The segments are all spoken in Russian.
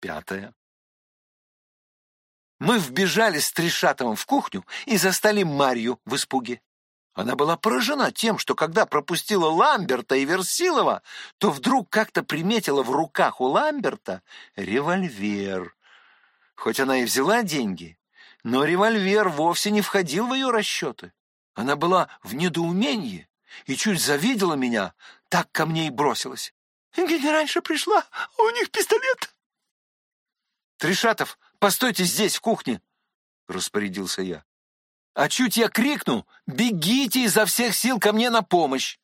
Пятое. Мы вбежали с Тришатовым в кухню и застали Марью в испуге. Она была поражена тем, что когда пропустила Ламберта и Версилова, то вдруг как-то приметила в руках у Ламберта револьвер. Хоть она и взяла деньги, но револьвер вовсе не входил в ее расчеты. Она была в недоумении и чуть завидела меня, так ко мне и бросилась. «Генеральша пришла, а у них пистолет!» «Тришатов, постойте здесь, в кухне!» — распорядился я. «А чуть я крикну, бегите изо всех сил ко мне на помощь!»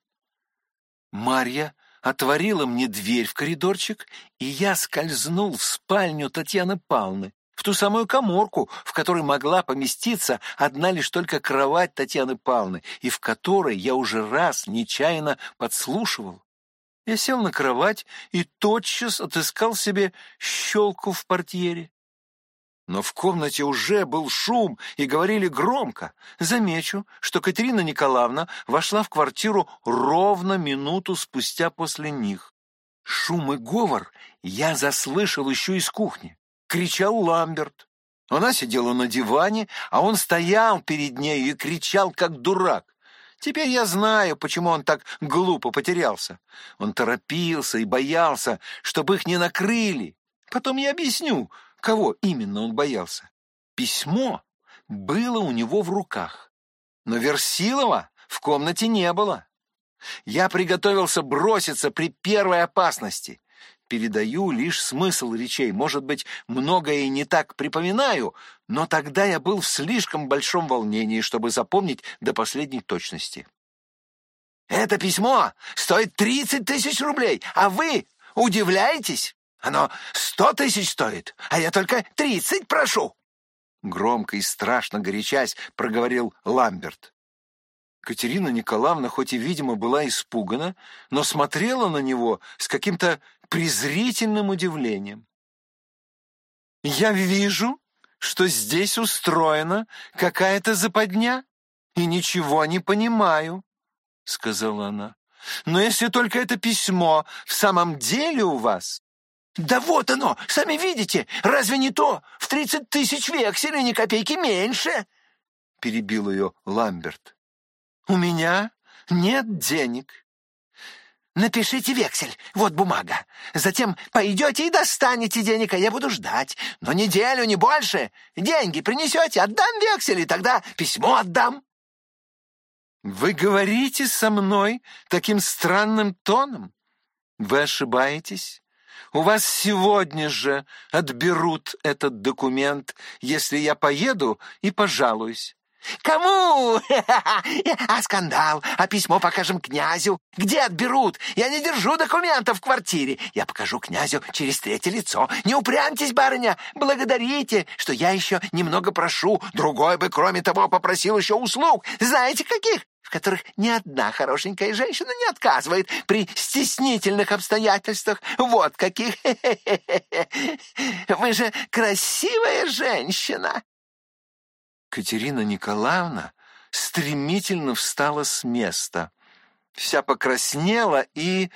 Марья отворила мне дверь в коридорчик, и я скользнул в спальню Татьяны Павловны, в ту самую коморку, в которой могла поместиться одна лишь только кровать Татьяны Павловны, и в которой я уже раз нечаянно подслушивал. Я сел на кровать и тотчас отыскал себе щелку в портьере. Но в комнате уже был шум и говорили громко. Замечу, что Катерина Николаевна вошла в квартиру ровно минуту спустя после них. Шум и говор я заслышал еще из кухни. Кричал Ламберт. Она сидела на диване, а он стоял перед ней и кричал, как дурак. Теперь я знаю, почему он так глупо потерялся. Он торопился и боялся, чтобы их не накрыли. Потом я объясню, кого именно он боялся. Письмо было у него в руках, но Версилова в комнате не было. Я приготовился броситься при первой опасности. Передаю лишь смысл речей. Может быть, многое и не так припоминаю, но тогда я был в слишком большом волнении, чтобы запомнить до последней точности. «Это письмо стоит тридцать тысяч рублей, а вы удивляетесь? Оно сто тысяч стоит, а я только тридцать прошу!» Громко и страшно горячась проговорил Ламберт. Катерина Николаевна, хоть и, видимо, была испугана, но смотрела на него с каким-то презрительным удивлением. «Я вижу, что здесь устроена какая-то западня, и ничего не понимаю», — сказала она. «Но если только это письмо в самом деле у вас...» «Да вот оно, сами видите, разве не то? В тридцать тысяч векселей ни копейки меньше!» — перебил ее Ламберт. «У меня нет денег». «Напишите вексель, вот бумага. Затем пойдете и достанете денег, а я буду ждать. Но неделю, не больше. Деньги принесете, отдам вексель, и тогда письмо отдам». «Вы говорите со мной таким странным тоном? Вы ошибаетесь. У вас сегодня же отберут этот документ, если я поеду и пожалуюсь. «Кому? А скандал? А письмо покажем князю? Где отберут? Я не держу документов в квартире. Я покажу князю через третье лицо. Не упрямьтесь, барыня, благодарите, что я еще немного прошу. Другой бы, кроме того, попросил еще услуг. Знаете, каких? В которых ни одна хорошенькая женщина не отказывает при стеснительных обстоятельствах. Вот каких. Вы же красивая женщина. Катерина Николаевна стремительно встала с места, вся покраснела и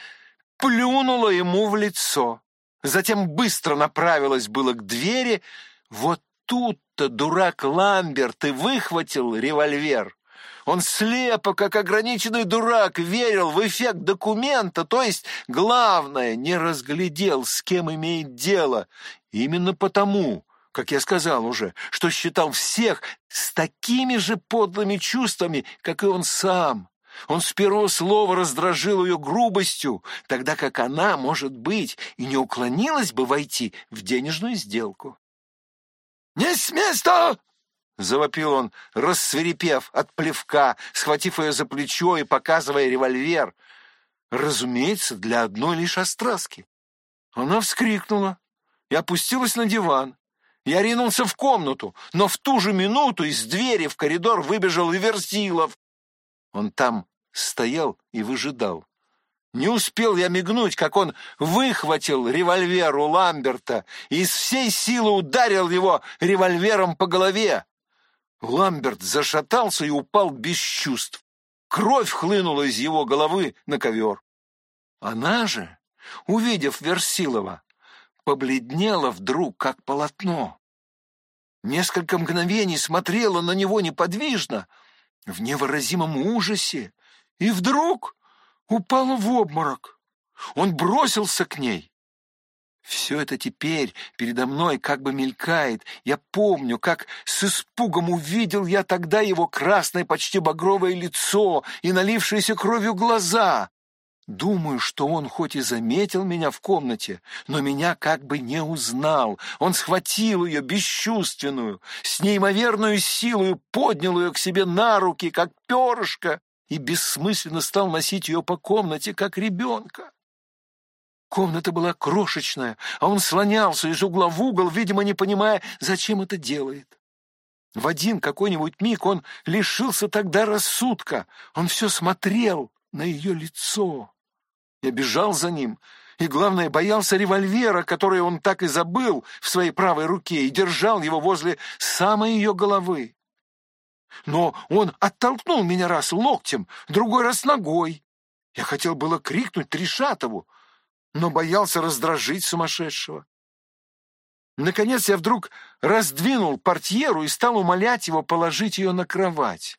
плюнула ему в лицо. Затем быстро направилась было к двери. Вот тут-то дурак Ламберт и выхватил револьвер. Он слепо, как ограниченный дурак, верил в эффект документа, то есть, главное, не разглядел, с кем имеет дело. Именно потому как я сказал уже, что считал всех с такими же подлыми чувствами, как и он сам. Он с первого слова раздражил ее грубостью, тогда как она, может быть, и не уклонилась бы войти в денежную сделку. «Не с места!» — завопил он, рассверепев от плевка, схватив ее за плечо и показывая револьвер. Разумеется, для одной лишь остраски. Она вскрикнула и опустилась на диван. Я ринулся в комнату, но в ту же минуту из двери в коридор выбежал Версилов. Он там стоял и выжидал. Не успел я мигнуть, как он выхватил револьвер у Ламберта и из всей силы ударил его револьвером по голове. Ламберт зашатался и упал без чувств. Кровь хлынула из его головы на ковер. Она же, увидев Версилова, побледнела вдруг, как полотно. Несколько мгновений смотрела на него неподвижно, в невыразимом ужасе, и вдруг упала в обморок. Он бросился к ней. Все это теперь передо мной как бы мелькает. Я помню, как с испугом увидел я тогда его красное, почти багровое лицо и налившиеся кровью глаза. Думаю, что он хоть и заметил меня в комнате, но меня как бы не узнал. Он схватил ее, бесчувственную, с неимоверной силой поднял ее к себе на руки, как перышко, и бессмысленно стал носить ее по комнате, как ребенка. Комната была крошечная, а он слонялся из угла в угол, видимо, не понимая, зачем это делает. В один какой-нибудь миг он лишился тогда рассудка. Он все смотрел на ее лицо. Я бежал за ним, и, главное, боялся револьвера, который он так и забыл в своей правой руке, и держал его возле самой ее головы. Но он оттолкнул меня раз локтем, другой раз ногой. Я хотел было крикнуть Тришатову, но боялся раздражить сумасшедшего. Наконец я вдруг раздвинул портьеру и стал умолять его положить ее на кровать.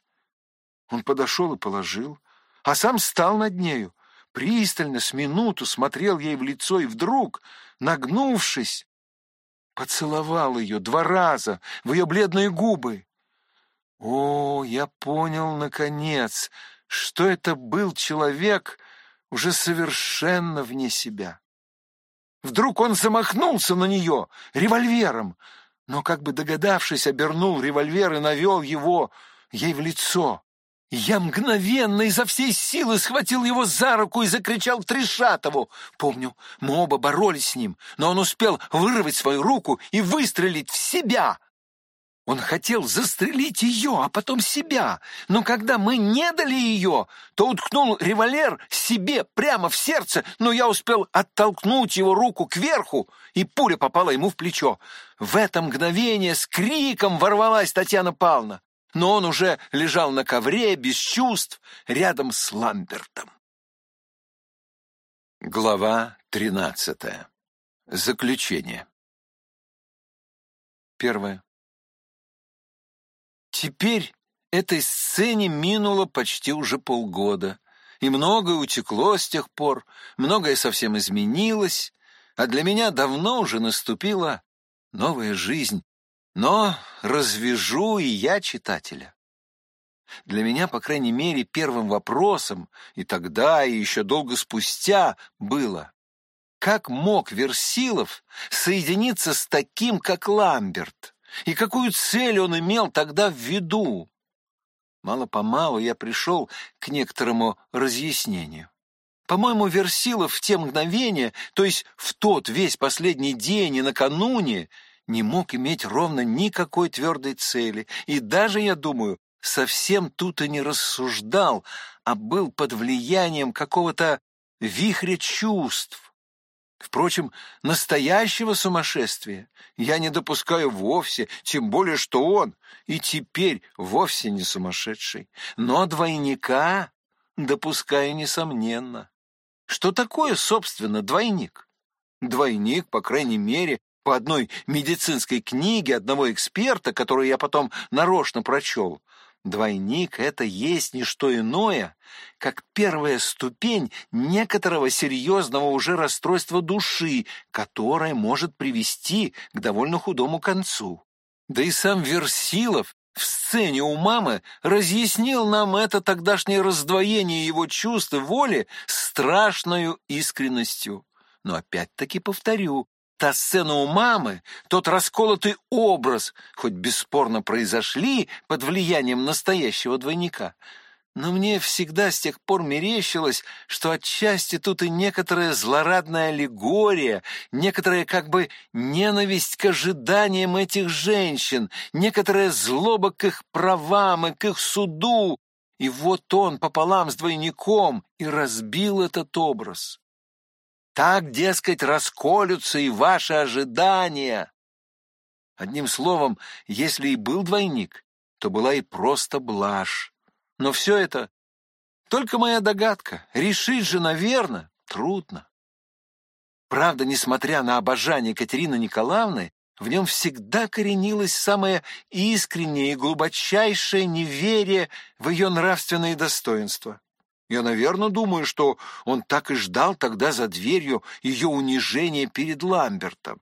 Он подошел и положил, а сам стал над нею, пристально с минуту смотрел ей в лицо и вдруг, нагнувшись, поцеловал ее два раза в ее бледные губы. О, я понял, наконец, что это был человек, уже совершенно вне себя. Вдруг он замахнулся на нее револьвером, но, как бы догадавшись, обернул револьвер и навел его ей в лицо. Я мгновенно изо всей силы схватил его за руку и закричал Тришатову. Помню, мы оба боролись с ним, но он успел вырвать свою руку и выстрелить в себя. Он хотел застрелить ее, а потом себя. Но когда мы не дали ее, то уткнул револьвер себе прямо в сердце, но я успел оттолкнуть его руку кверху, и пуля попала ему в плечо. В это мгновение с криком ворвалась Татьяна Павловна, но он уже лежал на ковре, без чувств, рядом с Ламбертом. Глава тринадцатая. Заключение. Первое. Теперь этой сцене минуло почти уже полгода, и многое утекло с тех пор, многое совсем изменилось, а для меня давно уже наступила новая жизнь. Но развяжу и я читателя. Для меня, по крайней мере, первым вопросом, и тогда, и еще долго спустя, было, как мог Версилов соединиться с таким, как Ламберт? И какую цель он имел тогда в виду? Мало-помалу я пришел к некоторому разъяснению. По-моему, Версилов в те мгновения, то есть в тот весь последний день и накануне, не мог иметь ровно никакой твердой цели. И даже, я думаю, совсем тут и не рассуждал, а был под влиянием какого-то вихря чувств, Впрочем, настоящего сумасшествия я не допускаю вовсе, тем более, что он и теперь вовсе не сумасшедший. Но двойника допускаю несомненно. Что такое, собственно, двойник? Двойник, по крайней мере, по одной медицинской книге одного эксперта, которую я потом нарочно прочел, Двойник — это есть не что иное, как первая ступень некоторого серьезного уже расстройства души, которое может привести к довольно худому концу. Да и сам Версилов в сцене у мамы разъяснил нам это тогдашнее раздвоение его чувств и воли страшною искренностью. Но опять-таки повторю, Та сцена у мамы, тот расколотый образ, хоть бесспорно произошли под влиянием настоящего двойника, но мне всегда с тех пор мерещилось, что отчасти тут и некоторая злорадная аллегория, некоторая как бы ненависть к ожиданиям этих женщин, некоторая злоба к их правам и к их суду. И вот он пополам с двойником и разбил этот образ. Так, дескать, расколются и ваши ожидания. Одним словом, если и был двойник, то была и просто блажь. Но все это только моя догадка. Решить же, наверное, трудно. Правда, несмотря на обожание Екатерины Николаевны, в нем всегда коренилось самое искреннее и глубочайшее неверие в ее нравственные достоинства. Я, наверное, думаю, что он так и ждал тогда за дверью ее унижения перед Ламбертом.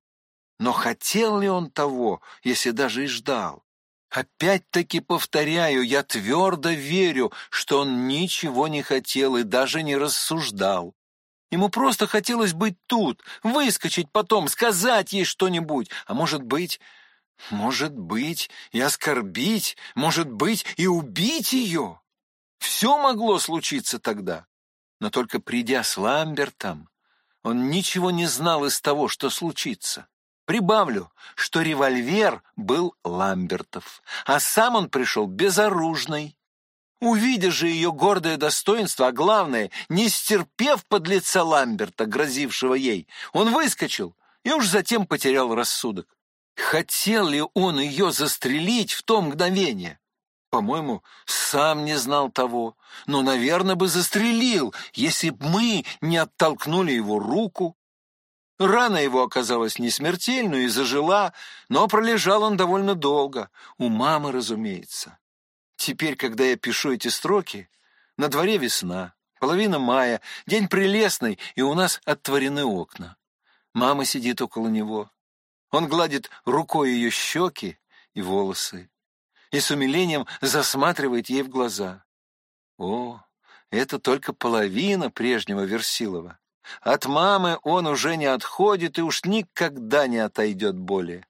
Но хотел ли он того, если даже и ждал? Опять-таки повторяю, я твердо верю, что он ничего не хотел и даже не рассуждал. Ему просто хотелось быть тут, выскочить потом, сказать ей что-нибудь, а может быть, может быть, и оскорбить, может быть, и убить ее. Все могло случиться тогда. Но только придя с Ламбертом, он ничего не знал из того, что случится. Прибавлю, что револьвер был Ламбертов, а сам он пришел безоружный. Увидя же ее гордое достоинство, а главное, не стерпев под лица Ламберта, грозившего ей, он выскочил и уж затем потерял рассудок. Хотел ли он ее застрелить в то мгновение? По-моему, сам не знал того, но, наверное, бы застрелил, если б мы не оттолкнули его руку. Рана его оказалась не смертельной и зажила, но пролежал он довольно долго, у мамы, разумеется. Теперь, когда я пишу эти строки, на дворе весна, половина мая, день прелестный, и у нас оттворены окна. Мама сидит около него. Он гладит рукой ее щеки и волосы и с умилением засматривает ей в глаза. О, это только половина прежнего Версилова. От мамы он уже не отходит и уж никогда не отойдет более.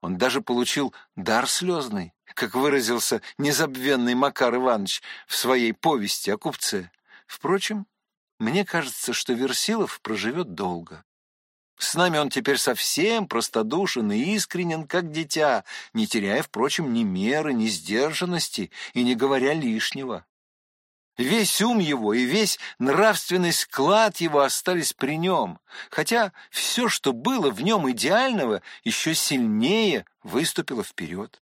Он даже получил дар слезный, как выразился незабвенный Макар Иванович в своей повести о купце. Впрочем, мне кажется, что Версилов проживет долго. С нами он теперь совсем простодушен и искренен, как дитя, не теряя, впрочем, ни меры, ни сдержанности и не говоря лишнего. Весь ум его и весь нравственный склад его остались при нем, хотя все, что было в нем идеального, еще сильнее выступило вперед.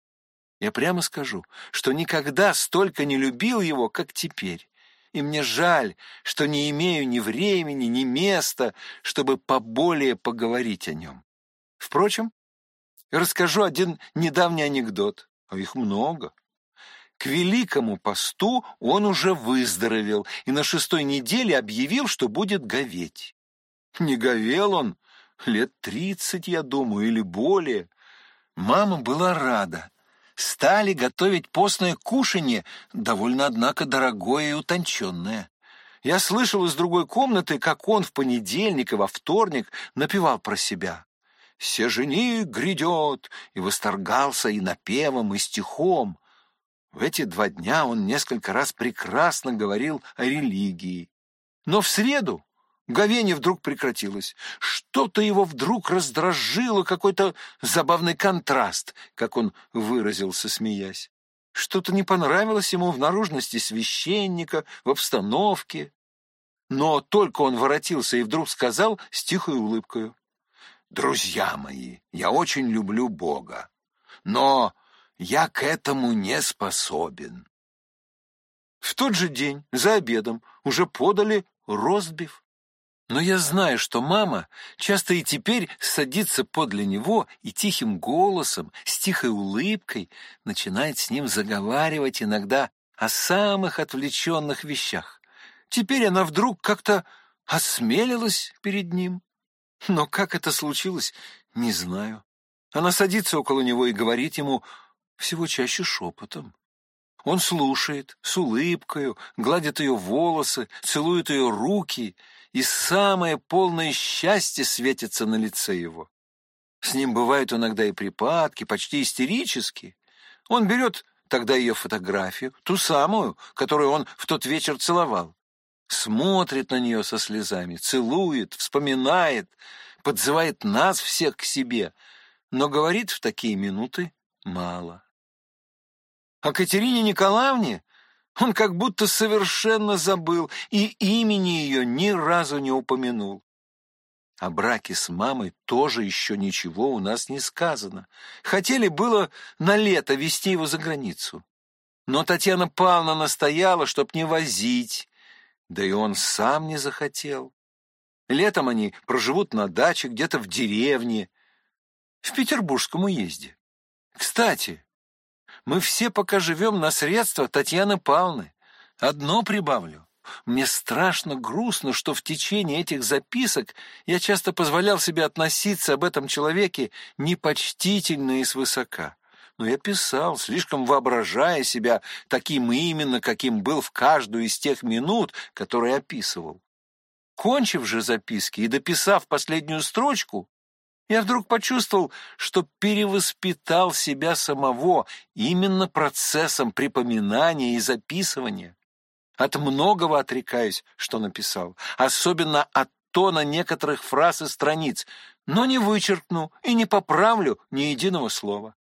Я прямо скажу, что никогда столько не любил его, как теперь, и мне жаль, что не имею ни времени, ни места, чтобы поболее поговорить о нем. Впрочем, расскажу один недавний анекдот, а их много. К великому посту он уже выздоровел и на шестой неделе объявил, что будет говеть. Не говел он лет тридцать, я думаю, или более. Мама была рада. Стали готовить постное кушанье, довольно, однако, дорогое и утонченное. Я слышал из другой комнаты, как он в понедельник и во вторник напевал про себя. «Сеженик грядет!» и восторгался и напевом, и стихом. В эти два дня он несколько раз прекрасно говорил о религии. Но в среду говение вдруг прекратилось. Что-то его вдруг раздражило, какой-то забавный контраст, как он выразился, смеясь. Что-то не понравилось ему в наружности священника, в обстановке. Но только он воротился и вдруг сказал с тихой улыбкой. «Друзья мои, я очень люблю Бога, но я к этому не способен. В тот же день, за обедом, уже подали ростбиф. Но я знаю, что мама часто и теперь садится подле него и тихим голосом, с тихой улыбкой начинает с ним заговаривать иногда о самых отвлеченных вещах. Теперь она вдруг как-то осмелилась перед ним. Но как это случилось, не знаю. Она садится около него и говорит ему всего чаще шепотом. Он слушает, с улыбкою, гладит ее волосы, целует ее руки, и самое полное счастье светится на лице его. С ним бывают иногда и припадки, почти истерические. Он берет тогда ее фотографию, ту самую, которую он в тот вечер целовал, смотрит на нее со слезами, целует, вспоминает, подзывает нас всех к себе, но говорит в такие минуты мало. О Катерине Николаевне он как будто совершенно забыл и имени ее ни разу не упомянул. О браке с мамой тоже еще ничего у нас не сказано. Хотели было на лето везти его за границу. Но Татьяна Павловна настояла, чтоб не возить, да и он сам не захотел. Летом они проживут на даче, где-то в деревне, в Петербургском уезде. Кстати, мы все пока живем на средства Татьяны Павловны. Одно прибавлю. Мне страшно грустно, что в течение этих записок я часто позволял себе относиться об этом человеке непочтительно и свысока. Но я писал, слишком воображая себя таким именно, каким был в каждую из тех минут, которые описывал. Кончив же записки и дописав последнюю строчку, я вдруг почувствовал, что перевоспитал себя самого именно процессом припоминания и записывания. От многого отрекаюсь, что написал, особенно от тона некоторых фраз и страниц, но не вычеркну и не поправлю ни единого слова.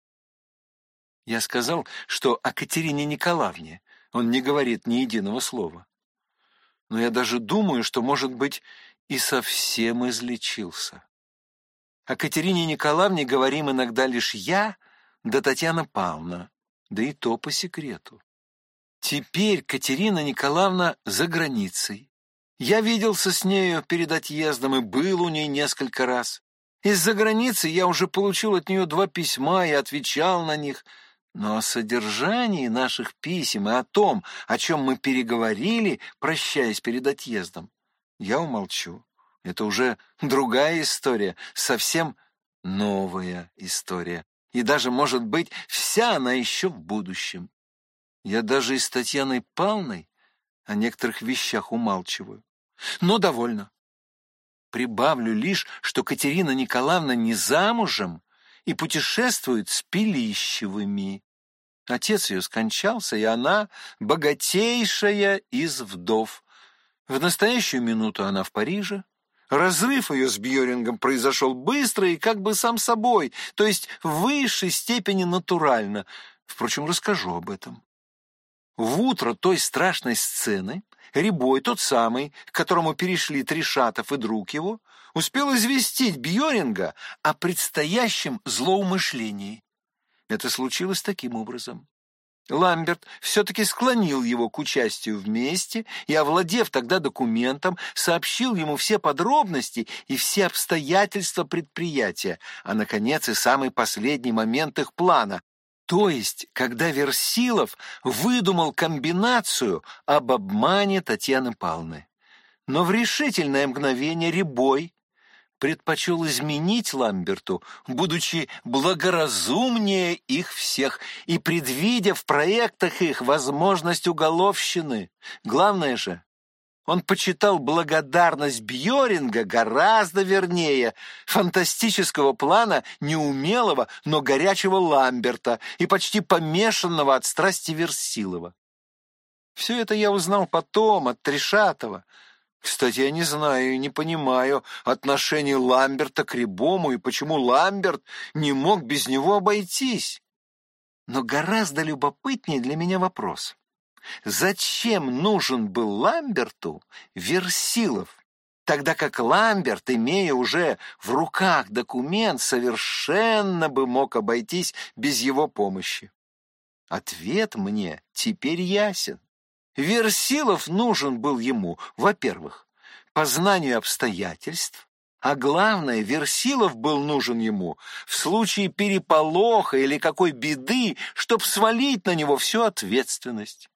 Я сказал, что о Катерине Николаевне он не говорит ни единого слова. Но я даже думаю, что, может быть, и совсем излечился. О Катерине Николаевне говорим иногда лишь я да Татьяна Павловна, да и то по секрету. Теперь Катерина Николаевна за границей. Я виделся с нею перед отъездом и был у ней несколько раз. Из-за границы я уже получил от нее два письма и отвечал на них, но о содержании наших писем и о том, о чем мы переговорили, прощаясь перед отъездом, я умолчу. Это уже другая история, совсем новая история. И даже, может быть, вся она еще в будущем. Я даже и с Татьяной Павловной о некоторых вещах умалчиваю. Но довольно. Прибавлю лишь, что Катерина Николаевна не замужем и путешествует с Пилищевыми. Отец ее скончался, и она богатейшая из вдов. В настоящую минуту она в Париже. Разрыв ее с Бьорингом произошел быстро и как бы сам собой, то есть в высшей степени натурально. Впрочем, расскажу об этом. В утро той страшной сцены Рябой, тот самый, к которому перешли Тришатов и друг его, успел известить Бьоринга о предстоящем злоумышлении. Это случилось таким образом. Ламберт все-таки склонил его к участию вместе и, овладев тогда документом, сообщил ему все подробности и все обстоятельства предприятия, а, наконец, и самый последний момент их плана, то есть, когда Версилов выдумал комбинацию об обмане Татьяны Павловны. Но в решительное мгновение Рябой предпочел изменить Ламберту, будучи благоразумнее их всех и предвидя в проектах их возможность уголовщины. Главное же, он почитал благодарность Бьоринга гораздо вернее фантастического плана неумелого, но горячего Ламберта и почти помешанного от страсти Версилова. Все это я узнал потом от Трешатова. Кстати, я не знаю и не понимаю отношений Ламберта к Рябому и почему Ламберт не мог без него обойтись. Но гораздо любопытнее для меня вопрос. Зачем нужен был Ламберту Версилов, тогда как Ламберт, имея уже в руках документ, совершенно бы мог обойтись без его помощи? Ответ мне теперь ясен. Версилов нужен был ему, во-первых, по знанию обстоятельств, а главное, Версилов был нужен ему в случае переполоха или какой беды, чтоб свалить на него всю ответственность.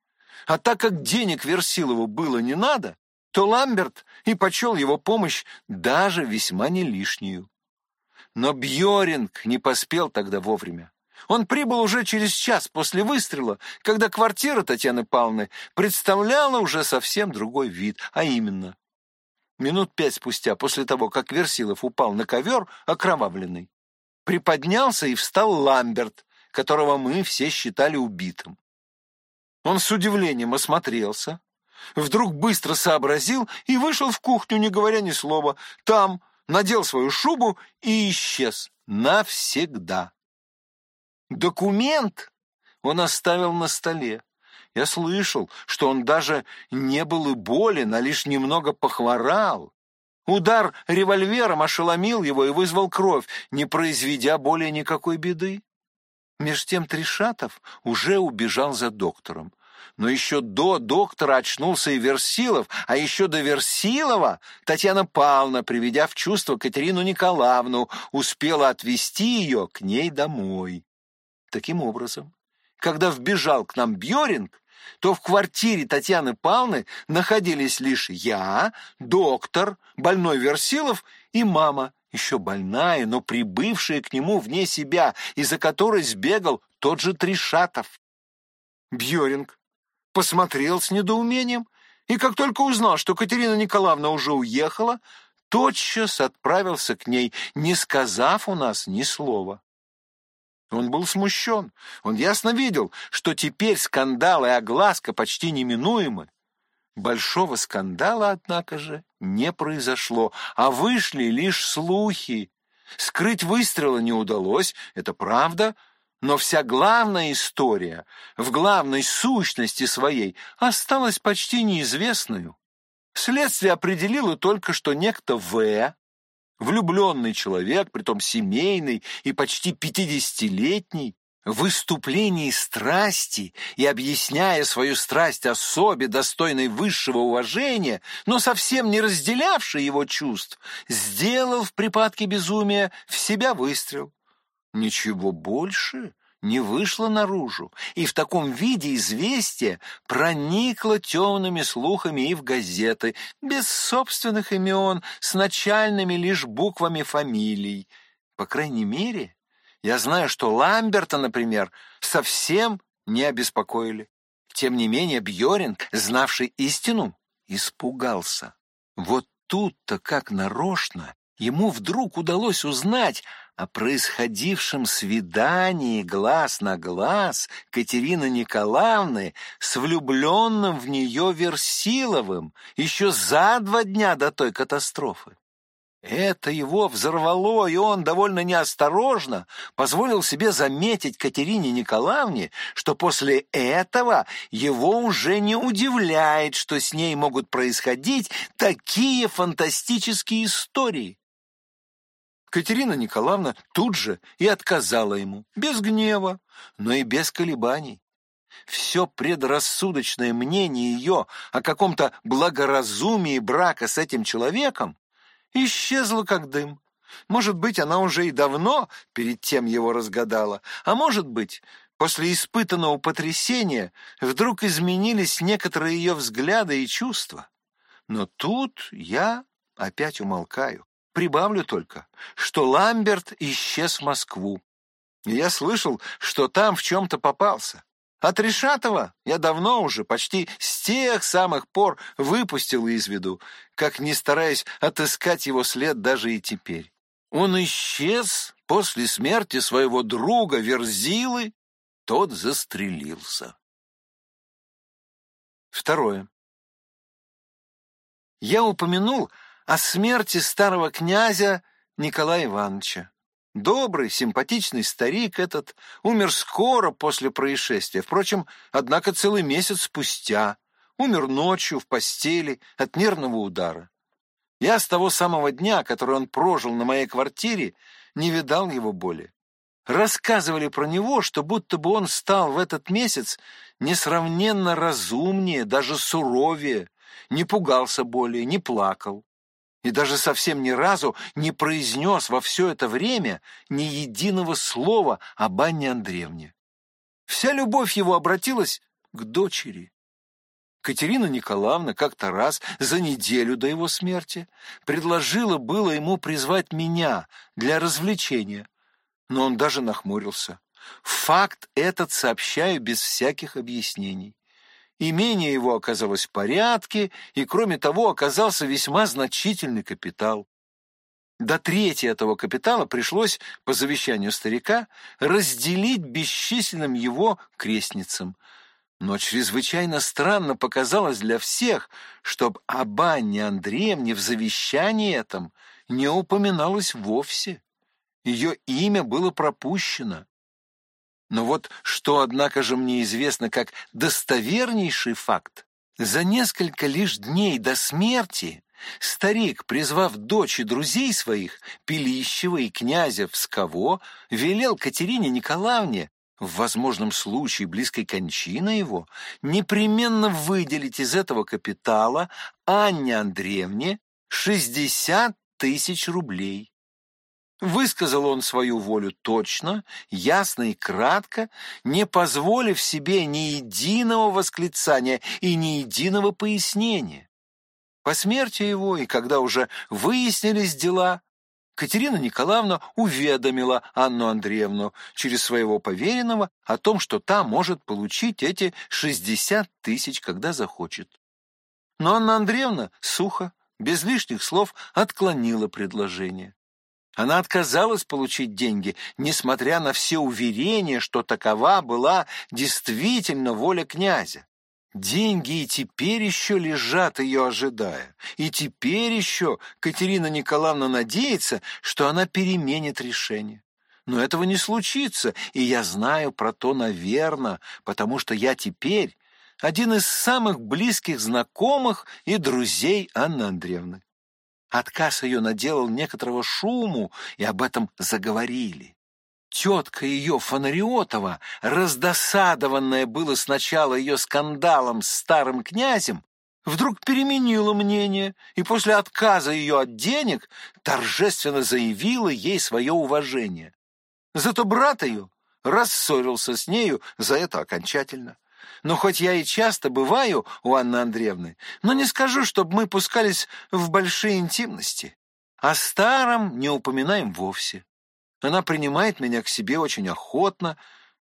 А так как денег Версилову было не надо, то Ламберт и почел его помощь даже весьма не лишнюю. Но Бьоринг не поспел тогда вовремя. Он прибыл уже через час после выстрела, когда квартира Татьяны Павловны представляла уже совсем другой вид, а именно. Минут пять спустя, после того, как Версилов упал на ковер, окровавленный, приподнялся и встал Ламберт, которого мы все считали убитым. Он с удивлением осмотрелся, вдруг быстро сообразил и вышел в кухню, не говоря ни слова. Там надел свою шубу и исчез навсегда. Документ он оставил на столе. Я слышал, что он даже не был и болен, а лишь немного похворал. Удар револьвером ошеломил его и вызвал кровь, не произведя более никакой беды. Меж тем Тришатов уже убежал за доктором. Но еще до доктора очнулся и Версилов, а еще до Версилова Татьяна Павловна, приведя в чувство Катерину Николаевну, успела отвезти ее к ней домой. Таким образом, когда вбежал к нам Бьоринг, то в квартире Татьяны Павловны находились лишь я, доктор, больной Версилов и мама, еще больная, но прибывшая к нему вне себя, из-за которой сбегал тот же Тришатов. Бьоринг посмотрел с недоумением и, как только узнал, что Катерина Николаевна уже уехала, тотчас отправился к ней, не сказав у нас ни слова. Он был смущен. Он ясно видел, что теперь скандал и огласка почти неминуемы. Большого скандала, однако же, не произошло, а вышли лишь слухи. Скрыть выстрела не удалось, это правда, но вся главная история в главной сущности своей осталась почти неизвестную. Следствие определило только, что некто В влюбленный человек, притом семейный и почти пятидесятилетний, в выступлении страсти и объясняя свою страсть особе, достойной высшего уважения, но совсем не разделявший его чувств, сделал в припадке безумия в себя выстрел. Ничего больше не вышло наружу, и в таком виде известие проникло темными слухами и в газеты, без собственных имен, с начальными лишь буквами фамилий. По крайней мере, я знаю, что Ламберта, например, совсем не обеспокоили. Тем не менее Бьоринг, знавший истину, испугался. Вот тут-то, как нарочно, ему вдруг удалось узнать о происходившем свидании глаз на глаз Катерины Николаевны с влюбленным в нее Версиловым еще за два дня до той катастрофы. Это его взорвало, и он довольно неосторожно позволил себе заметить Катерине Николаевне, что после этого его уже не удивляет, что с ней могут происходить такие фантастические истории. Катерина Николаевна тут же и отказала ему, без гнева, но и без колебаний. Все предрассудочное мнение ее о каком-то благоразумии брака с этим человеком исчезло как дым. Может быть, она уже и давно перед тем его разгадала, а может быть, после испытанного потрясения вдруг изменились некоторые ее взгляды и чувства. Но тут я опять умолкаю. Прибавлю только, что Ламберт исчез в Москву. Я слышал, что там в чем-то попался. От Решатова я давно уже, почти с тех самых пор, выпустил из виду, как не стараясь отыскать его след даже и теперь. Он исчез после смерти своего друга Верзилы, тот застрелился. Второе. Я упомянул о смерти старого князя Николая Ивановича. Добрый, симпатичный старик этот умер скоро после происшествия, впрочем, однако целый месяц спустя. Умер ночью в постели от нервного удара. Я с того самого дня, который он прожил на моей квартире, не видал его боли. Рассказывали про него, что будто бы он стал в этот месяц несравненно разумнее, даже суровее, не пугался более, не плакал и даже совсем ни разу не произнес во все это время ни единого слова об Анне Андреевне. Вся любовь его обратилась к дочери. Катерина Николаевна как-то раз за неделю до его смерти предложила было ему призвать меня для развлечения, но он даже нахмурился. Факт этот сообщаю без всяких объяснений. Имение его оказалось в порядке, и, кроме того, оказался весьма значительный капитал. До трети этого капитала пришлось, по завещанию старика, разделить бесчисленным его крестницам. Но чрезвычайно странно показалось для всех, чтоб об Анне Андреевне в завещании этом не упоминалось вовсе. Ее имя было пропущено. Но вот что, однако же, мне известно как достовернейший факт. За несколько лишь дней до смерти старик, призвав дочь и друзей своих, Пилищева и князя Всково, велел Катерине Николаевне в возможном случае близкой кончины его, непременно выделить из этого капитала Анне Андреевне 60 тысяч рублей. Высказал он свою волю точно, ясно и кратко, не позволив себе ни единого восклицания и ни единого пояснения. По смерти его, и когда уже выяснились дела, Катерина Николаевна уведомила Анну Андреевну через своего поверенного о том, что та может получить эти 60 тысяч, когда захочет. Но Анна Андреевна сухо, без лишних слов, отклонила предложение. Она отказалась получить деньги, несмотря на все уверения, что такова была действительно воля князя. Деньги и теперь еще лежат ее ожидая. И теперь еще Катерина Николаевна надеется, что она переменит решение. Но этого не случится, и я знаю про то, наверное, потому что я теперь один из самых близких знакомых и друзей Анны Андреевны. Отказ ее наделал некоторого шуму, и об этом заговорили. Тетка ее, Фонариотова, раздосадованная было сначала ее скандалом с старым князем, вдруг переменила мнение и после отказа ее от денег торжественно заявила ей свое уважение. Зато брат ее рассорился с нею за это окончательно. Но хоть я и часто бываю у Анны Андреевны, но не скажу, чтобы мы пускались в большие интимности. О старом не упоминаем вовсе. Она принимает меня к себе очень охотно,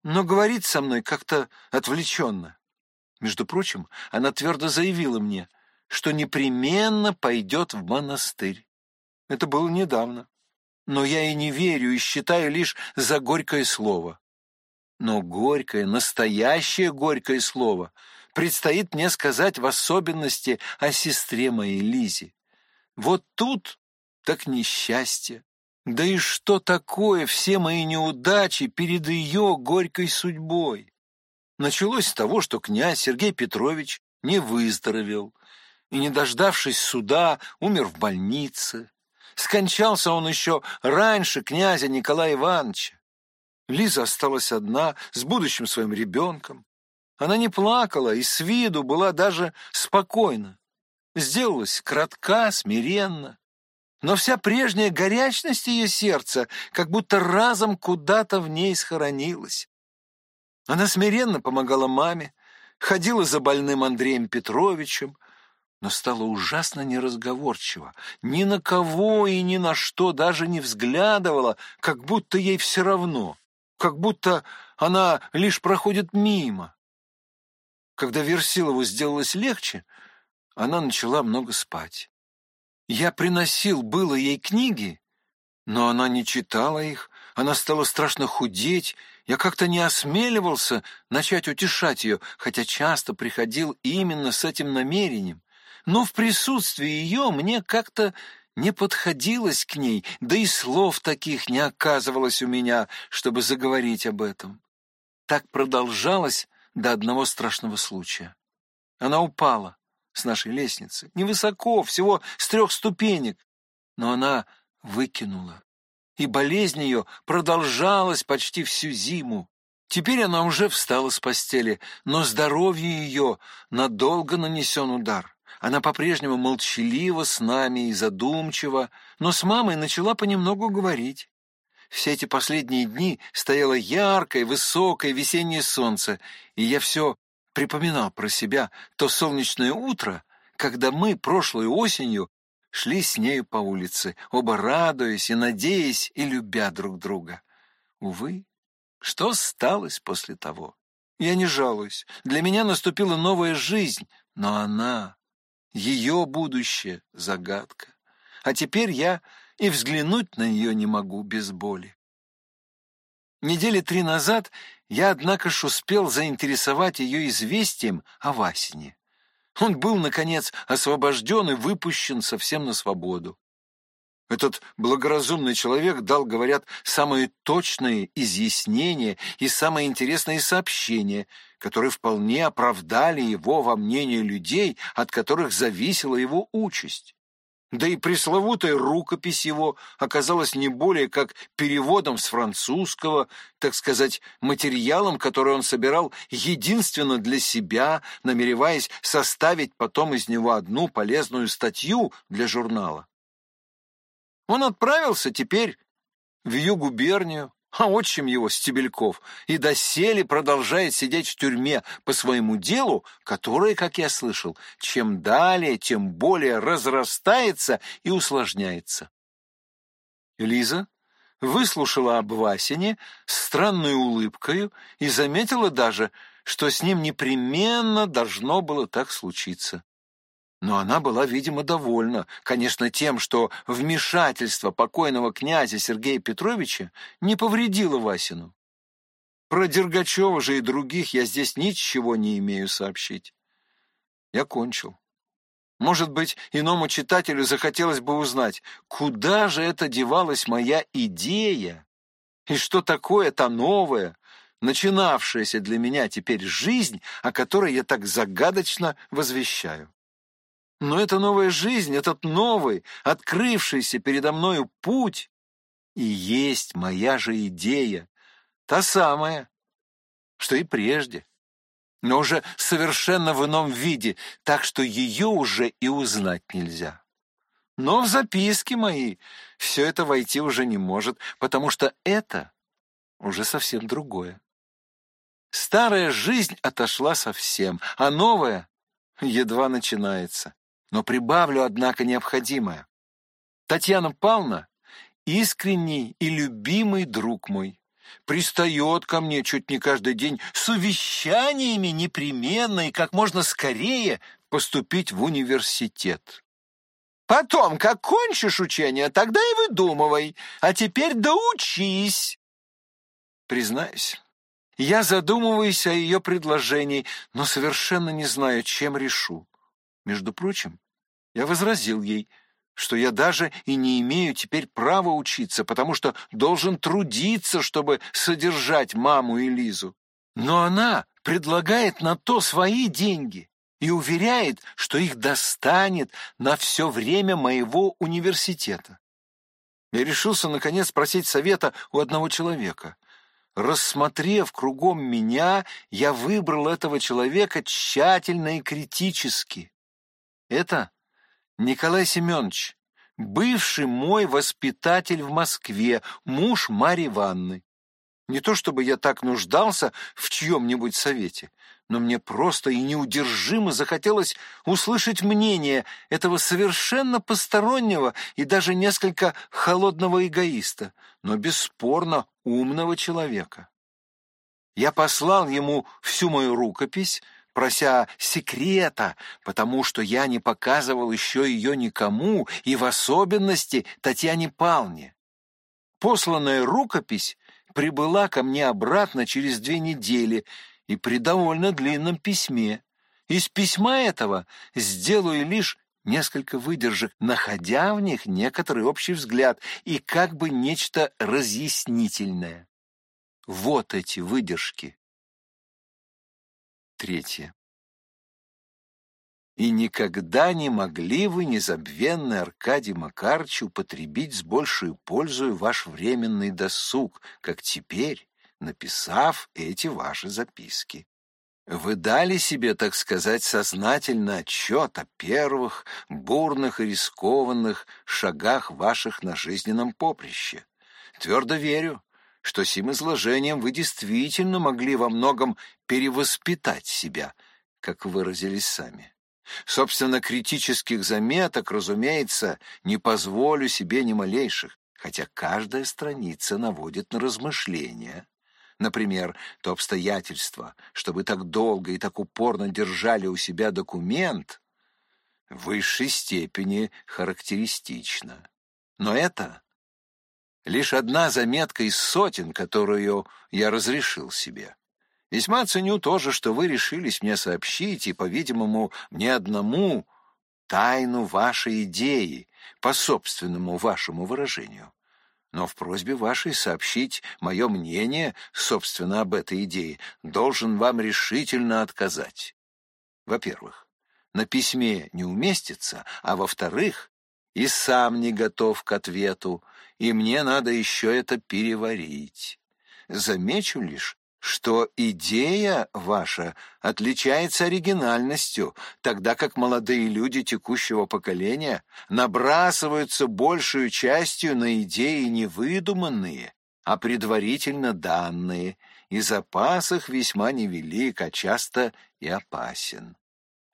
но говорит со мной как-то отвлеченно. Между прочим, она твердо заявила мне, что непременно пойдет в монастырь. Это было недавно. Но я и не верю, и считаю лишь за горькое слово. Но горькое, настоящее горькое слово предстоит мне сказать в особенности о сестре моей Лизе. Вот тут так несчастье, да и что такое все мои неудачи перед ее горькой судьбой? Началось с того, что князь Сергей Петрович не выздоровел и, не дождавшись суда, умер в больнице. Скончался он еще раньше князя Николая Ивановича. Лиза осталась одна с будущим своим ребенком. Она не плакала и с виду была даже спокойна. Сделалась кратка, смиренна но вся прежняя горячность ее сердца как будто разом куда-то в ней схоронилась. Она смиренно помогала маме, ходила за больным Андреем Петровичем, но стала ужасно неразговорчива, ни на кого и ни на что даже не взглядывала, как будто ей все равно, как будто она лишь проходит мимо. Когда Версилову сделалось легче, она начала много спать. Я приносил было ей книги, но она не читала их, она стала страшно худеть, я как-то не осмеливался начать утешать ее, хотя часто приходил именно с этим намерением. Но в присутствии ее мне как-то не подходилось к ней, да и слов таких не оказывалось у меня, чтобы заговорить об этом. Так продолжалось до одного страшного случая. Она упала, с нашей лестницы. Невысоко, всего с трех ступенек. Но она выкинула. И болезнь ее продолжалась почти всю зиму. Теперь она уже встала с постели, но здоровью ее надолго нанесен удар. Она по-прежнему молчалива с нами и задумчива, но с мамой начала понемногу говорить. Все эти последние дни стояло яркое, высокое весеннее солнце, и я все припоминал про себя то солнечное утро, когда мы прошлой осенью шли с нею по улице, оба радуясь и надеясь и любя друг друга. Увы, что сталось после того? Я не жалуюсь. Для меня наступила новая жизнь, но она, ее будущее — загадка. А теперь я и взглянуть на нее не могу без боли. Недели три назад я, однако ж, успел заинтересовать ее известием о Васине. Он был, наконец, освобожден и выпущен совсем на свободу. Этот благоразумный человек дал, говорят, самые точные изъяснения и самые интересные сообщения, которые вполне оправдали его во мнении людей, от которых зависела его участь. Да и пресловутая рукопись его оказалась не более как переводом с французского, так сказать, материалом, который он собирал единственно для себя, намереваясь составить потом из него одну полезную статью для журнала. Он отправился теперь в Ю-губернию, а отчим его, Стебельков, и доселе продолжает сидеть в тюрьме по своему делу, которое, как я слышал, чем далее, тем более разрастается и усложняется. Лиза выслушала об Васине странной улыбкою и заметила даже, что с ним непременно должно было так случиться. Но она была, видимо, довольна, конечно, тем, что вмешательство покойного князя Сергея Петровича не повредило Васину. Про Дергачева же и других я здесь ничего не имею сообщить. Я кончил. Может быть, иному читателю захотелось бы узнать, куда же это девалась моя идея, и что такое та новая, начинавшаяся для меня теперь жизнь, о которой я так загадочно возвещаю. Но эта новая жизнь, этот новый, открывшийся передо мною путь и есть моя же идея, та самая, что и прежде, но уже совершенно в ином виде, так что ее уже и узнать нельзя. Но в записки мои все это войти уже не может, потому что это уже совсем другое. Старая жизнь отошла совсем, а новая едва начинается но прибавлю, однако, необходимое. Татьяна Павловна — искренний и любимый друг мой. Пристает ко мне чуть не каждый день с увещаниями непременно и как можно скорее поступить в университет. Потом, как кончишь учение, тогда и выдумывай, а теперь доучись. Признаюсь, я задумываюсь о ее предложении, но совершенно не знаю, чем решу. Между прочим, я возразил ей, что я даже и не имею теперь права учиться, потому что должен трудиться, чтобы содержать маму и Лизу. Но она предлагает на то свои деньги и уверяет, что их достанет на все время моего университета. Я решился, наконец, спросить совета у одного человека. Рассмотрев кругом меня, я выбрал этого человека тщательно и критически. Это Николай Семенович, бывший мой воспитатель в Москве, муж Марьи Ивановны. Не то чтобы я так нуждался в чьем-нибудь совете, но мне просто и неудержимо захотелось услышать мнение этого совершенно постороннего и даже несколько холодного эгоиста, но бесспорно умного человека. Я послал ему всю мою рукопись, прося секрета, потому что я не показывал еще ее никому, и в особенности Татьяне Палне. Посланная рукопись прибыла ко мне обратно через две недели и при довольно длинном письме. Из письма этого сделаю лишь несколько выдержек, находя в них некоторый общий взгляд и как бы нечто разъяснительное. Вот эти выдержки. Третье. И никогда не могли вы, незабвенный Аркадий Макарч, употребить с большей пользой ваш временный досуг, как теперь, написав эти ваши записки. Вы дали себе, так сказать, сознательно отчет о первых, бурных и рискованных шагах ваших на жизненном поприще. Твердо верю, что сим изложением вы действительно могли во многом перевоспитать себя, как выразились сами. Собственно, критических заметок, разумеется, не позволю себе ни малейших, хотя каждая страница наводит на размышления. Например, то обстоятельство, что вы так долго и так упорно держали у себя документ, в высшей степени характеристично. Но это Лишь одна заметка из сотен, которую я разрешил себе. Весьма ценю тоже, что вы решились мне сообщить, и, по-видимому, мне одному, тайну вашей идеи, по собственному вашему выражению. Но в просьбе вашей сообщить мое мнение, собственно, об этой идее, должен вам решительно отказать. Во-первых, на письме не уместится, а во-вторых, и сам не готов к ответу, и мне надо еще это переварить. Замечу лишь, что идея ваша отличается оригинальностью, тогда как молодые люди текущего поколения набрасываются большую частью на идеи невыдуманные, а предварительно данные, и запас их весьма невелик, а часто и опасен.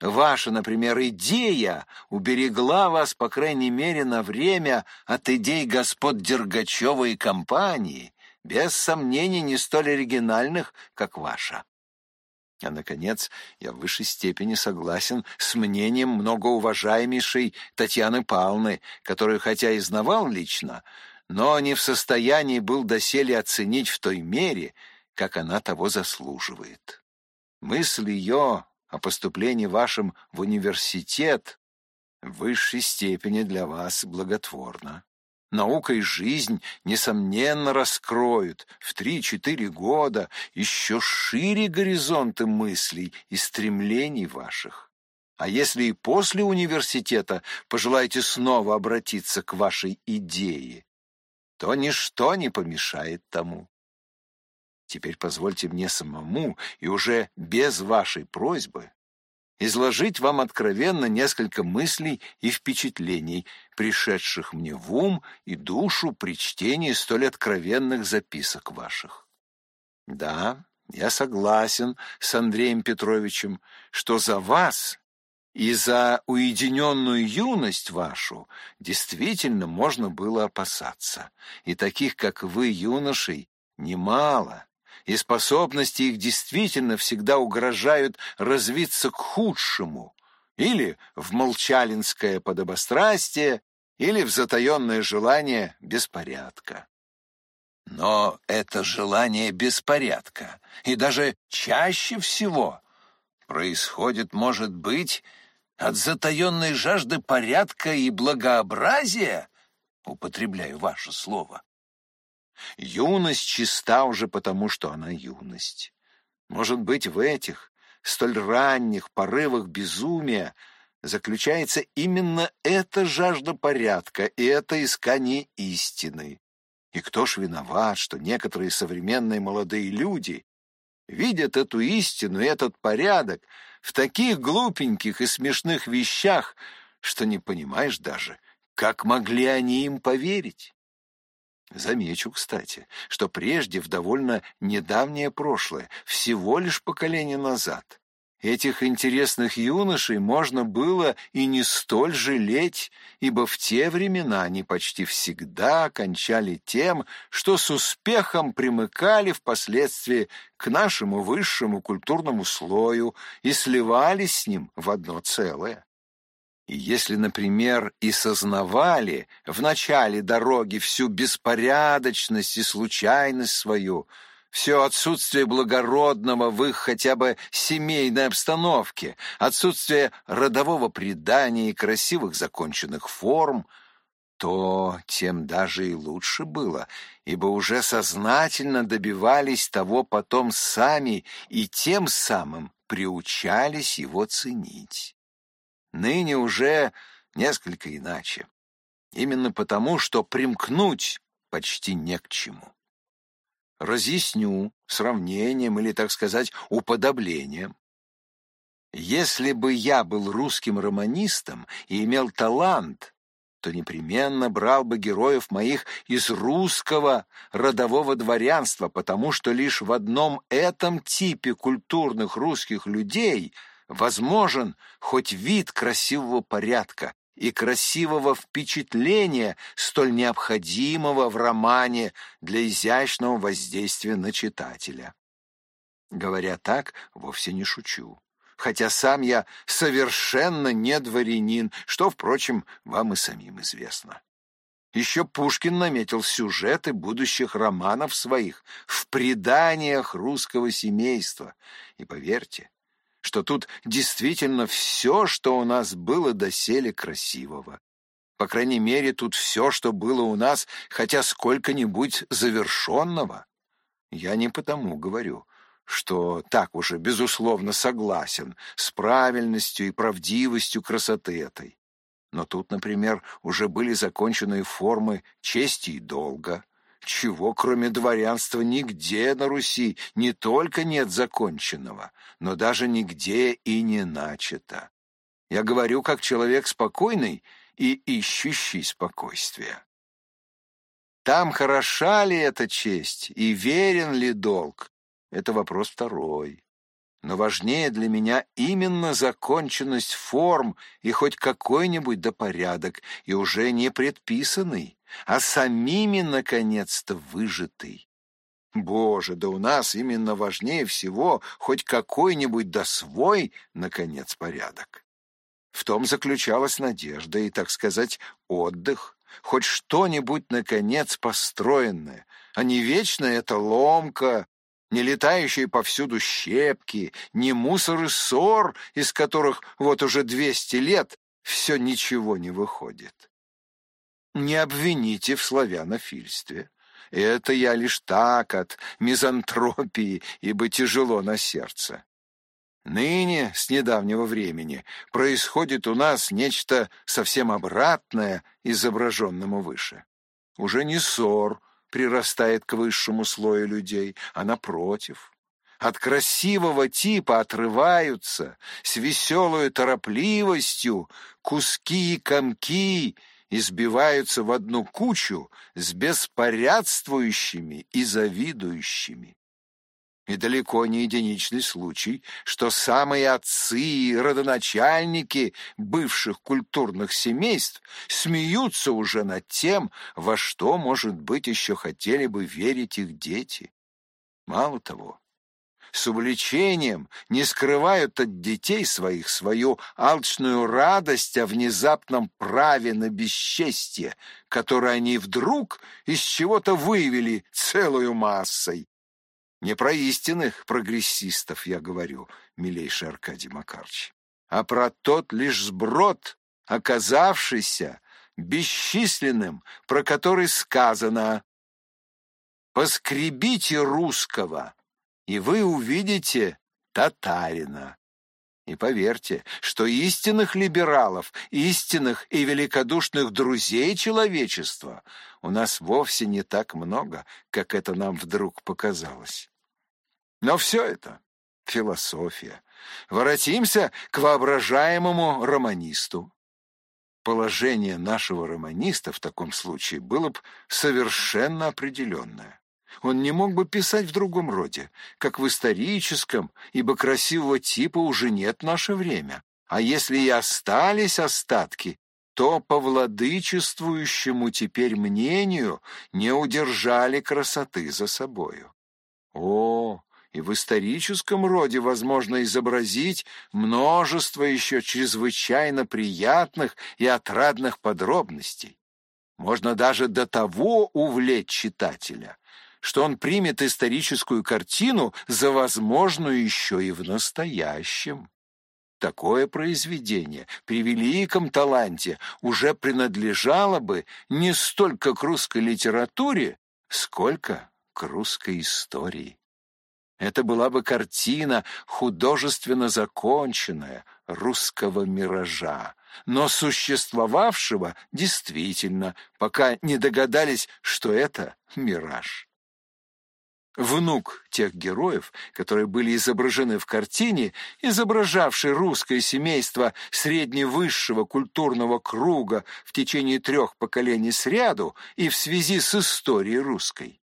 Ваша, например, идея уберегла вас, по крайней мере, на время от идей господ Дергачева и компании, без сомнений не столь оригинальных, как ваша. А, наконец, я в высшей степени согласен с мнением многоуважаемейшей Татьяны Павловны, которую хотя и знавал лично, но не в состоянии был доселе оценить в той мере, как она того заслуживает. Мысль ее о поступлении вашем в университет в высшей степени для вас благотворна. Наука и жизнь, несомненно, раскроют в три-четыре года еще шире горизонты мыслей и стремлений ваших. А если и после университета пожелаете снова обратиться к вашей идее, то ничто не помешает тому. Теперь позвольте мне самому и уже без вашей просьбы изложить вам откровенно несколько мыслей и впечатлений, пришедших мне в ум и душу при чтении столь откровенных записок ваших. Да, я согласен с Андреем Петровичем, что за вас и за уединенную юность вашу действительно можно было опасаться, и таких, как вы, юношей, немало, и способности их действительно всегда угрожают развиться к худшему, или в молчалинское подобострастие, или в затаенное желание беспорядка. Но это желание беспорядка, и даже чаще всего, происходит, может быть, от затаенной жажды порядка и благообразия, употребляю ваше слово, Юность чиста уже потому, что она юность. Может быть, в этих, столь ранних порывах безумия заключается именно эта жажда порядка и это искание истины. И кто ж виноват, что некоторые современные молодые люди видят эту истину и этот порядок в таких глупеньких и смешных вещах, что не понимаешь даже, как могли они им поверить. Замечу, кстати, что прежде, в довольно недавнее прошлое, всего лишь поколение назад, этих интересных юношей можно было и не столь жалеть, ибо в те времена они почти всегда окончали тем, что с успехом примыкали впоследствии к нашему высшему культурному слою и сливались с ним в одно целое. И если, например, и сознавали в начале дороги всю беспорядочность и случайность свою, все отсутствие благородного в их хотя бы семейной обстановке, отсутствие родового предания и красивых законченных форм, то тем даже и лучше было, ибо уже сознательно добивались того потом сами и тем самым приучались его ценить. Ныне уже несколько иначе. Именно потому, что примкнуть почти не к чему. Разъясню сравнением или, так сказать, уподоблением. Если бы я был русским романистом и имел талант, то непременно брал бы героев моих из русского родового дворянства, потому что лишь в одном этом типе культурных русских людей – возможен хоть вид красивого порядка и красивого впечатления, столь необходимого в романе для изящного воздействия на читателя. Говоря так, вовсе не шучу. Хотя сам я совершенно не дворянин, что, впрочем, вам и самим известно. Еще Пушкин наметил сюжеты будущих романов своих в преданиях русского семейства. И поверьте, что тут действительно все, что у нас было доселе красивого. По крайней мере, тут все, что было у нас, хотя сколько-нибудь завершенного. Я не потому говорю, что так уже безусловно согласен с правильностью и правдивостью красоты этой. Но тут, например, уже были закончены формы чести и долга, чего, кроме дворянства, нигде на Руси не только нет законченного, но даже нигде и не начато. Я говорю как человек спокойный и ищущий спокойствия. Там хороша ли эта честь и верен ли долг? Это вопрос второй. Но важнее для меня именно законченность форм и хоть какой-нибудь да порядок, и уже не предписанный, а самими, наконец-то, выжатый. Боже, да у нас именно важнее всего хоть какой-нибудь да свой, наконец, порядок. В том заключалась надежда и, так сказать, отдых, хоть что-нибудь, наконец, построенное, а не вечно это ломка, не летающие повсюду щепки, не мусор и ссор, из которых вот уже двести лет все ничего не выходит. Не обвините в славянофильстве. Это я лишь так от мизантропии, ибо тяжело на сердце. Ныне, с недавнего времени, происходит у нас нечто совсем обратное изображенному выше. Уже не ссор, прирастает к высшему слою людей, а напротив. От красивого типа отрываются с веселой торопливостью куски и комки и сбиваются в одну кучу с беспорядствующими и завидующими. И далеко не единичный случай, что самые отцы и родоначальники бывших культурных семейств смеются уже над тем, во что, может быть, еще хотели бы верить их дети. Мало того, с увлечением не скрывают от детей своих свою алчную радость о внезапном праве на бесчестье, которое они вдруг из чего-то вывели целую массой, не про истинных прогрессистов я говорю, милейший Аркадий Макарович, а про тот лишь сброд, оказавшийся бесчисленным, про который сказано «Поскребите русского, и вы увидите татарина». И поверьте, что истинных либералов, истинных и великодушных друзей человечества у нас вовсе не так много, как это нам вдруг показалось. Но все это философия. Воротимся к воображаемому романисту. Положение нашего романиста в таком случае было бы совершенно определенное. Он не мог бы писать в другом роде, как в историческом, ибо красивого типа уже нет наше время. А если и остались остатки, то по владычествующему теперь мнению не удержали красоты за собою. О, и в историческом роде возможно изобразить множество еще чрезвычайно приятных и отрадных подробностей. Можно даже до того увлечь читателя, что он примет историческую картину за возможную еще и в настоящем. Такое произведение при великом таланте уже принадлежало бы не столько к русской литературе, сколько к русской истории. Это была бы картина художественно законченная русского миража, но существовавшего действительно, пока не догадались, что это мираж. Внук тех героев, которые были изображены в картине, изображавший русское семейство средневысшего культурного круга в течение трех поколений сряду и в связи с историей русской.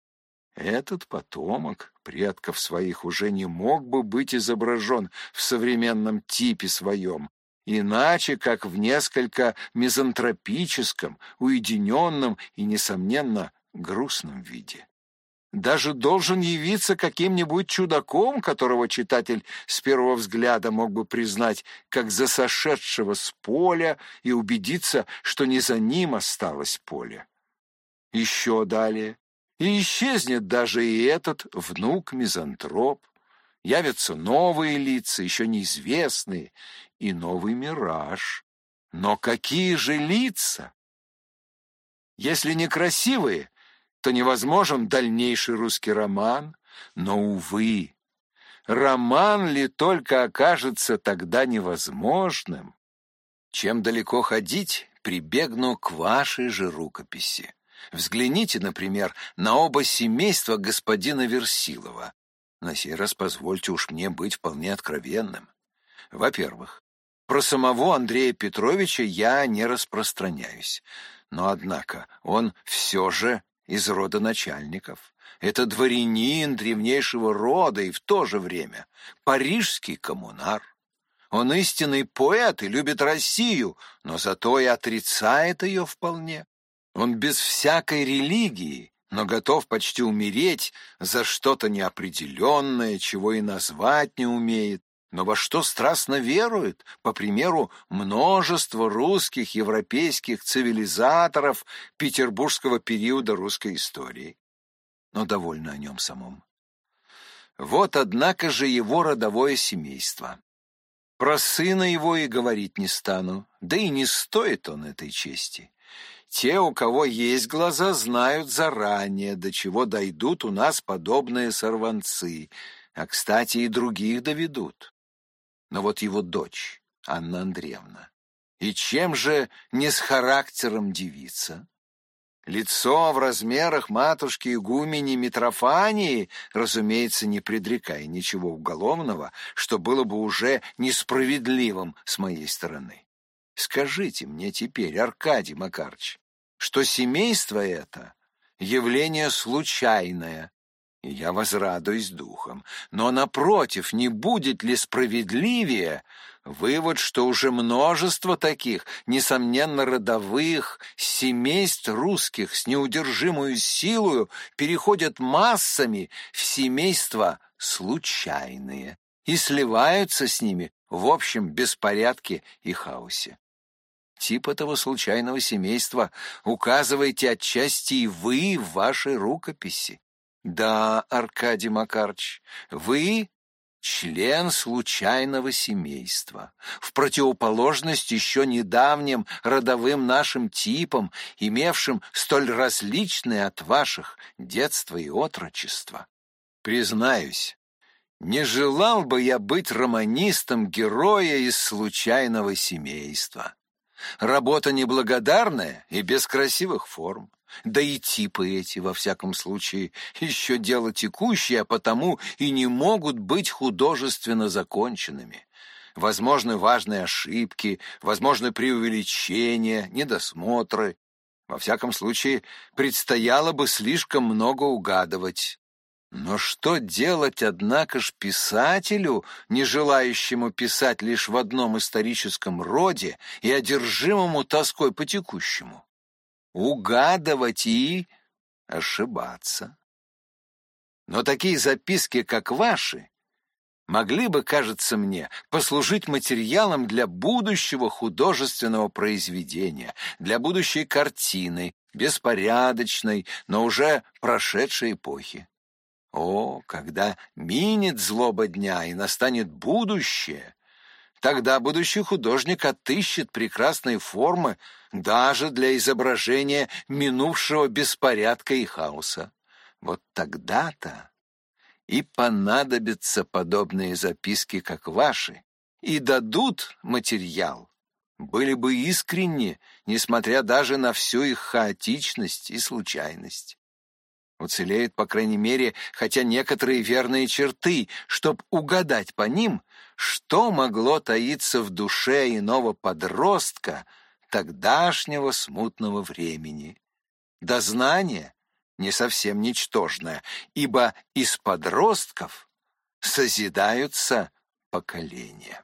Этот потомок предков своих уже не мог бы быть изображен в современном типе своем, иначе как в несколько мизантропическом, уединенном и, несомненно, грустном виде. Даже должен явиться каким-нибудь чудаком, которого читатель с первого взгляда мог бы признать как за сошедшего с поля и убедиться, что не за ним осталось поле. Еще далее и исчезнет даже и этот внук-мизантроп. Явятся новые лица, еще неизвестные, и новый мираж. Но какие же лица? Если некрасивые, то невозможен дальнейший русский роман. Но, увы, роман ли только окажется тогда невозможным? Чем далеко ходить прибегну к вашей же рукописи. Взгляните, например, на оба семейства господина Версилова. На сей раз позвольте уж мне быть вполне откровенным. Во-первых, про самого Андрея Петровича я не распространяюсь. Но, однако, он все же из рода начальников. Это дворянин древнейшего рода и в то же время парижский коммунар. Он истинный поэт и любит Россию, но зато и отрицает ее вполне. Он без всякой религии, но готов почти умереть за что-то неопределенное, чего и назвать не умеет, но во что страстно верует, по примеру множества русских европейских цивилизаторов петербургского периода русской истории. Но довольно о нем самом. Вот, однако же, его родовое семейство. Про сына его и говорить не стану, да и не стоит он этой чести. Те, у кого есть глаза, знают заранее, до чего дойдут у нас подобные сорванцы, а, кстати, и других доведут. Но вот его дочь, Анна Андреевна, и чем же не с характером девица? Лицо в размерах матушки игумени Митрофании, разумеется, не предрекая ничего уголовного, что было бы уже несправедливым с моей стороны. Скажите мне теперь, Аркадий Макарч, что семейство это — явление случайное, и я возрадуюсь духом. Но, напротив, не будет ли справедливее вывод, что уже множество таких, несомненно, родовых, семейств русских с неудержимую силою переходят массами в семейства случайные и сливаются с ними в общем беспорядке и хаосе? Тип этого случайного семейства указываете отчасти и вы в вашей рукописи. Да, Аркадий Макарч, вы член случайного семейства, в противоположность еще недавним родовым нашим типам, имевшим столь различные от ваших детство и отрочество. Признаюсь, не желал бы я быть романистом героя из случайного семейства. Работа неблагодарная и без красивых форм. Да и типы эти, во всяком случае, еще дело текущее, а потому и не могут быть художественно законченными. Возможны важные ошибки, возможны преувеличения, недосмотры. Во всяком случае, предстояло бы слишком много угадывать. Но что делать, однако ж, писателю, не желающему писать лишь в одном историческом роде и одержимому тоской по текущему? Угадывать и ошибаться. Но такие записки, как ваши, могли бы, кажется мне, послужить материалом для будущего художественного произведения, для будущей картины, беспорядочной, но уже прошедшей эпохи. О, когда минет злоба дня и настанет будущее, Тогда будущий художник отыщет прекрасные формы даже для изображения минувшего беспорядка и хаоса. Вот тогда-то и понадобятся подобные записки, как ваши, и дадут материал. Были бы искренни, несмотря даже на всю их хаотичность и случайность. Уцелеют, по крайней мере, хотя некоторые верные черты, чтоб угадать по ним, что могло таиться в душе иного подростка тогдашнего смутного времени. Дознание не совсем ничтожное, ибо из подростков созидаются поколения.